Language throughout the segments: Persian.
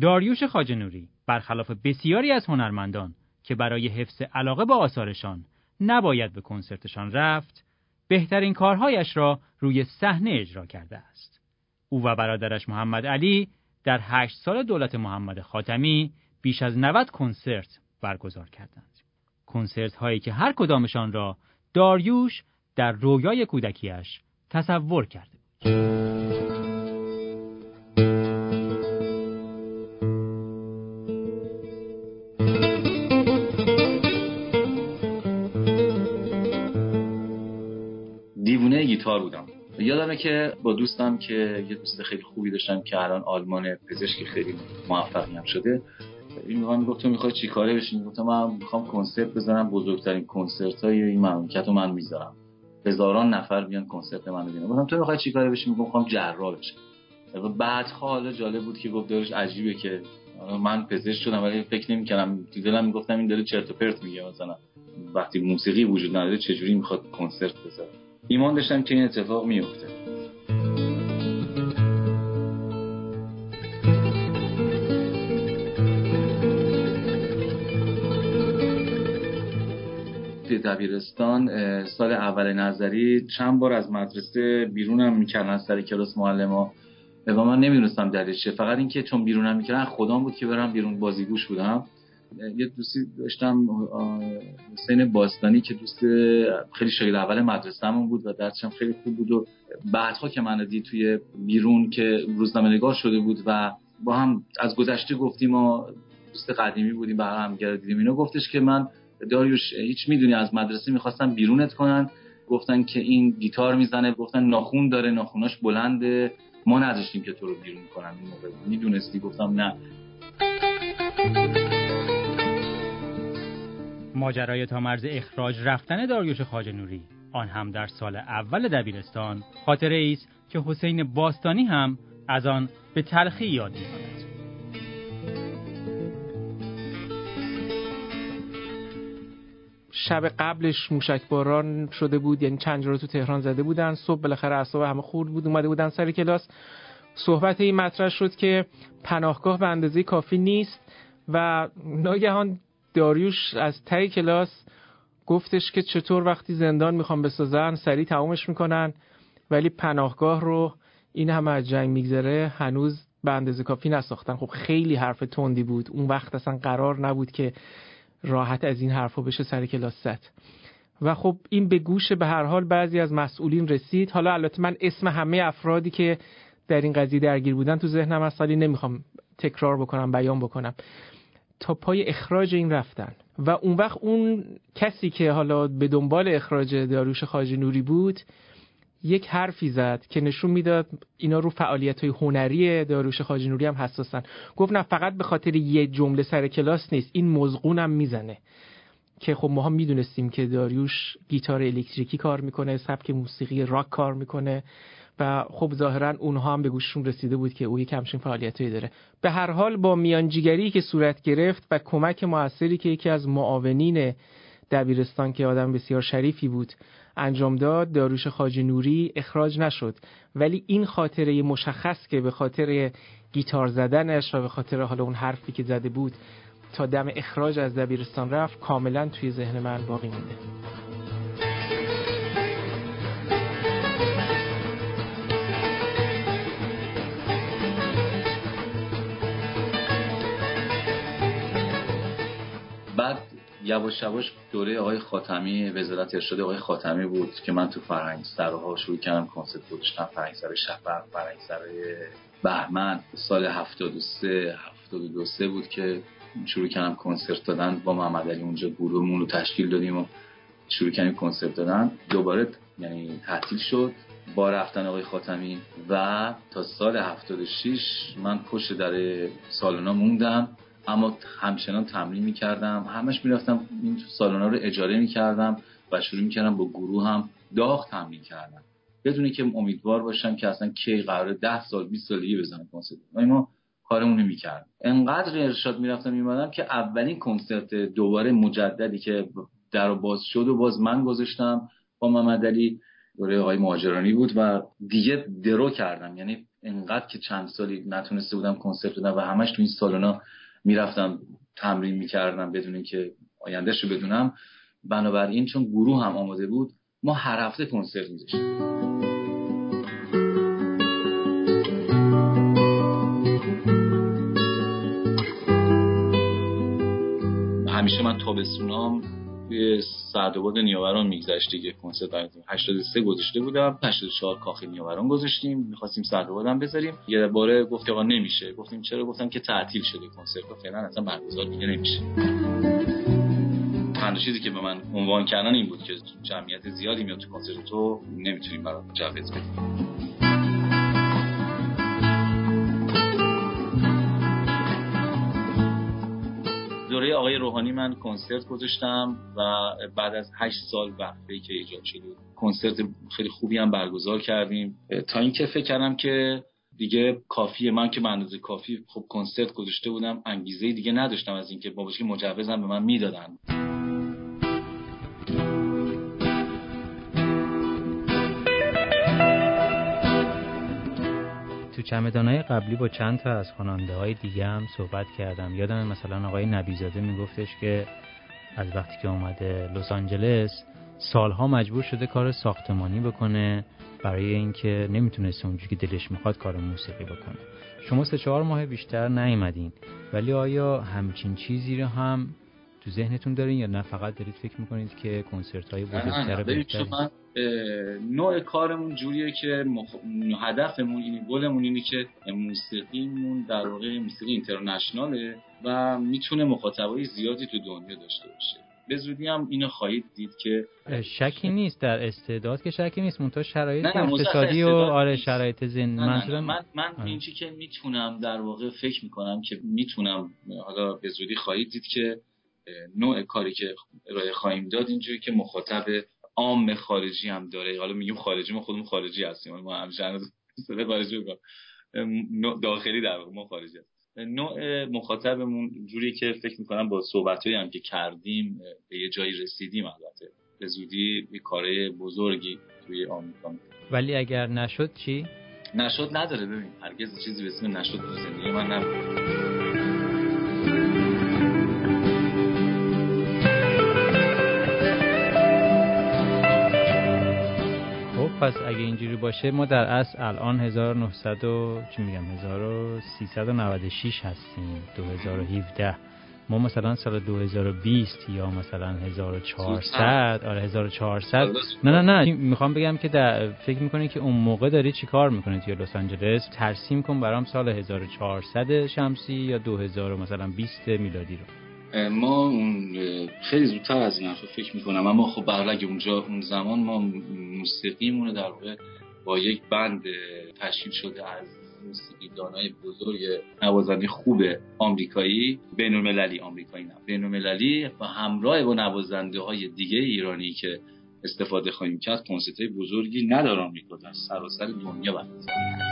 داریوش خاجنوری برخلاف بسیاری از هنرمندان که برای حفظ علاقه به آثارشان نباید به کنسرتشان رفت بهترین کارهایش را روی صحنه اجرا کرده است. او و برادرش محمد علی در هشت سال دولت محمد خاتمی بیش از 90 کنسرت برگزار کردند. کنسرت هایی که هر کدامشان را داریوش در رویای کودکیش تصور کرده دیوونه گیتار بودم. یادمه که با دوستم که یه دوست خیلی خوبی داشتم که الان آلمان پزشکی خیلی موفقی هم شده این من می‌گفت تو می‌خوای چیکاره بشی گفتم من می‌خوام کنسرت بزنم بزرگترین کنسرت های این مملکت رو من می‌ذارم. هزاران نفر بیان کنسرت منو ببینن. گفتم تو می‌خوای چیکاره بشی میگم می‌خوام جراح بشم. بعد حالا جالب بود که گفت دارش عجیبه که من پزشک شدم ولی فکر نمی‌کردم تو دلم می‌گفتم این داره چرت و پرت میگه مثلا. وقتی موسیقی وجود نداره چجوری می‌خواد کنسرت بذاره؟ ایمان داشتم که این اتفاق میفته. دبیرستان سال اول نظری چند بار از مدرسه بیرونم می‌کردن سر کلاس معلم و من نمی‌دونستم دلیلش چه فقط اینکه چون بیرونم می‌کردن خودم بود که برم بیرون بازیگوش بودم. یه دوستی داشتم حسین باستانی که دوست خیلی شاگرد اول مدرسه‌مون بود و درسشم خیلی خوب بود و بعدها که من دید توی بیرون که روزنامه نگار شده بود و با هم از گذشته گفتیم و دوست قدیمی بودیم به هم دیدیم. اینو گفتش که من داریوش هیچ می‌دونی از مدرسه می‌خواستن بیرونت کنن. گفتن که این گیتار می‌زنه. گفتن ناخون داره ناخوناش بلنده. ما نداشتیم که تو رو بیرون کنن. این موقع می‌دونستی؟ گفتم نه. ماجرای تا مرز اخراج رفتن داریوش خاج نوری. آن هم در سال اول دبیرستان. خاطره است که حسین باستانی هم از آن به تلخی یاد می‌کند. شب قبلش موشک باران شده بود یعنی چند رو تو تهران زده بودن. صبح بالاخره اعصاب همه خورد بود اومده بودن سر کلاس. صحبت این مطرح شد که پناهگاه به اندازه کافی نیست و ناگهان داریوش از تای کلاس گفتش که چطور وقتی زندان می‌خوام بسازن سریع تمامش می‌کنن ولی پناهگاه رو این همه از جنگ میگذره هنوز به اندازه کافی نساختن. خب خیلی حرف تندی بود. اون وقت اصلا قرار نبود که راحت از این حرفا بشه سر کلاس زد. و خب این به گوش به هر حال بعضی از مسئولین رسید. حالا البته من اسم همه افرادی که در این قضیه درگیر بودن تو ذهنم از سالی نمی‌خوام تکرار بکنم بیان بکنم. تا پای اخراج این رفتن. و اون وقت اون کسی که حالا به دنبال اخراج داروش خاج نوری بود یک حرفی زد که نشون می‌داد اینا رو فعالیت های هنری داروش خاج نوری هم حساسن. گفت نه فقط به خاطر یه جمله سر کلاس نیست این مزغونم می‌زنه. که خب ما هم می‌دونستیم که داریوش گیتار الکتریکی کار می‌کنه سبک موسیقی راک کار می‌کنه. و خب ظاهرا اونها هم به گوششون رسیده بود که او یک همچین فعالیتی داره. به هر حال با میانجیگری که صورت گرفت و کمک موثری که یکی از معاونین دبیرستان که آدم بسیار شریفی بود انجام داد داروش خاج نوری اخراج نشد. ولی این خاطره مشخص که به خاطر گیتار زدنش و به خاطر حالا اون حرفی که زده بود تا دم اخراج از دبیرستان رفت کاملا توی ذهن من باقی مونده. یواش یواش دوره آقای خاتمی وزارت ارشاد آقای خاتمی بود که من تو فرهنگ سرها شروع کردم کنسرت گذاشتم فرهنگ سر شفر فرهنگ سر بهمن. سال 73 72 سه بود که شروع کردم کنسرت دادن. با محمد علی اونجا گروهمون رو تشکیل دادیم و شروع کردیم کنسرت دادن. دوباره یعنی تعطیل شد با رفتن آقای خاتمی و تا سال 76 من پشت در سالنا موندم. اما همچنان تمرین می‌کردم. همش می‌رفتم این سالونا رو اجاره می‌کردم و شروع می‌کردم با گروه هم داغ تمرین کردم بدونی که امیدوار باشم که اصلا کی قرار ده سال 20 سال بزنم کنسرت. ما کارمون رو انقدر ارشاد می‌رفتم میمادم که اولین کنسرت دوباره مجددی که در باز شد و باز من گذاشتم با محمد علی. دوره آقای مهاجرانی بود و دیگه درو کردم. یعنی انقدر که چند سالی نتونسته بودم کنسرت بدم و همش تو این سالونا می‌رفتم تمرین می‌کردم بدون اینکه آیندهش رو بدونم. بنابراین چون گروه هم آماده بود ما هر هفته کنسرت میذاشتیم همیشه من تابستونام توی سعدآباد نیاوران میگذشت دیگه کنسرت براتون 83 گذاشته بودم 84 کاخ نیاوران گذاشتیم می‌خواستیم سعدآباد هم بذاریم. یه باره گفت آقا نمیشه. گفتیم چرا؟ گفتم که تعطیل شده کنسرت. فعلا اصلا برگزار دیگه نمیشه. تنها چیزی که به من عنوان کردن این بود که جمعیت زیادی میاد تو کنسرت تو نمی‌تونیم برات مجوز بدیم. آقای روحانی من کنسرت گذاشتم و بعد از هشت سال وقفه که ایجاد شده کنسرت خیلی خوبی هم برگزار کردیم. تا اینکه فکر کردم که دیگه کافیه من که به کافی خب کنسرت گذاشته بودم انگیزه دیگه نداشتم از اینکه باباش مجوزم به من می‌دادن. چمدانهای قبلی با چند تا از خواننده های دیگه هم صحبت کردم. یادم مثلا آقای نبیزاده میگفتش که از وقتی که اومده لس آنجلس سالها مجبور شده کار ساختمانی بکنه برای اینکه نمی‌تونست اونجوری که دلش می‌خواد کار موسیقی بکنه. شما سه چهار ماه بیشتر نیومدین. ولی آیا همچین چیزی رو هم تو ذهنتون دارین یا نه؟ فقط دارید فکر می‌کنید که کنسرت های بزرگتر بهتر نوع کارمون جوریه که مخ... هدفمون اینه گلمون اینه که موسیقیمون در واقع موسیقی اینترنشناله و می‌تونه مخاطبای زیادی تو دنیا داشته باشه به زودی هم اینو خواهید دید که شکی نیست در استعداد که شکی نیست منتها شرایط اقتصادی و آره شرایط زن من من, من آره. این چی که می‌تونم در واقع فکر می‌کنم که می‌تونم حالا به زودی خواهید دید که نوع کاری که ارائه خواهیم داد اینجوری که مخاطب عام خارجی هم داره. حالا میگیم خارجی ما خودمون خارجی هستیم. ما همیشه خارجی داخلی در واقع ما خارجی هستیم. نوع مخاطبمون جوری که فکر می‌کنم با صحبتهایی هم که کردیم به یه جایی رسیدیم البته. به زودی یه کاره بزرگی توی آمریکا ولی اگر نشد چی؟ نشد نداره ببین. هرگز چیزی به اسم نشد تو زندگی من نبود. پس اگه اینجوری باشه ما در اصل الان 1900 و چی میگم 1396 هستیم 2017 ما مثلا سال 2020 یا مثلا 1400 آره 1400 نه نه نه. می‌خوام بگم که در فکر می‌کنی که اون موقع داری چی کار می‌کنی توی لس آنجلس؟ ترسیم کن برام سال 1400 شمسی یا 2000 مثلا 20 میلادی رو. ما اون خیلی زودتر از این فکر می‌کنم. اما خب اگه اونجا اون زمان ما موسیقیمون در واقع با یک بند تشکیل شده از موسیقی دانای بزرگ نوازنده خوب آمریکایی بین المللی آمریکایی نه بین المللی و همراه با نوازنده های دیگه ایرانی که استفاده خواهیم کرد کنسرت بزرگی نداره آمریکا در سراسر دنیا برمیزن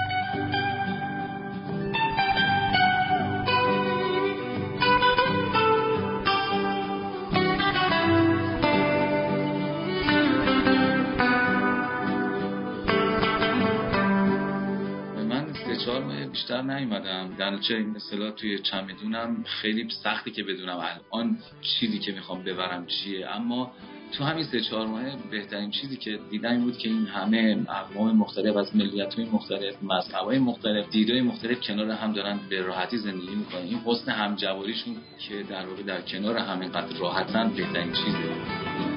چهار ماه بیشتر نیومدم. چه این مثلا توی چمدونم خیلی سختی که بدونم الان چیزی که می‌خوام ببرم چیه. اما تو همین سه چهار ماه بهترین چیزی که دیدم بود که این همه اقوام مختلف از ملیت های مختلف مذهب های مختلف دیدای مختلف کنار هم دارن به راحتی زندگی می‌کنن. این حسن همجواریشون که در واقع در کنار هم اینقدر راحتن بهترین چیزه.